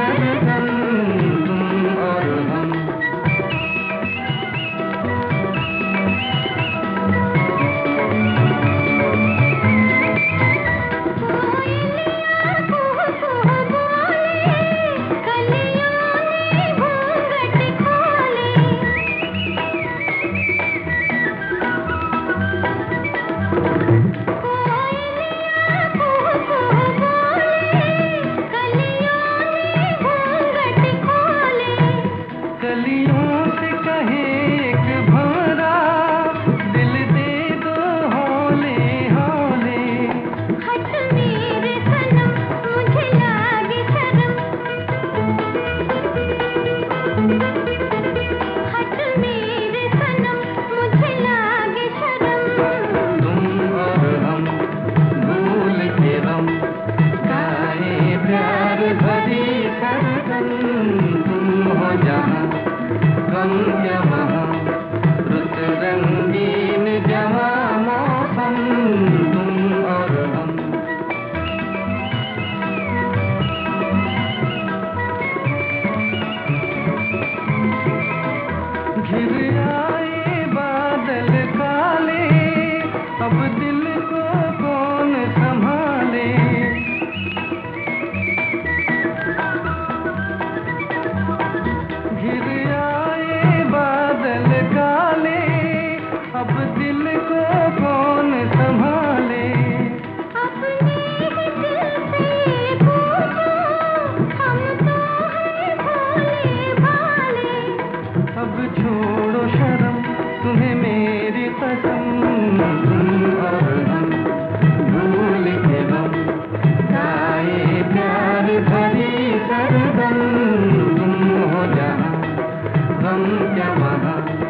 Música को हम क्या वहाँ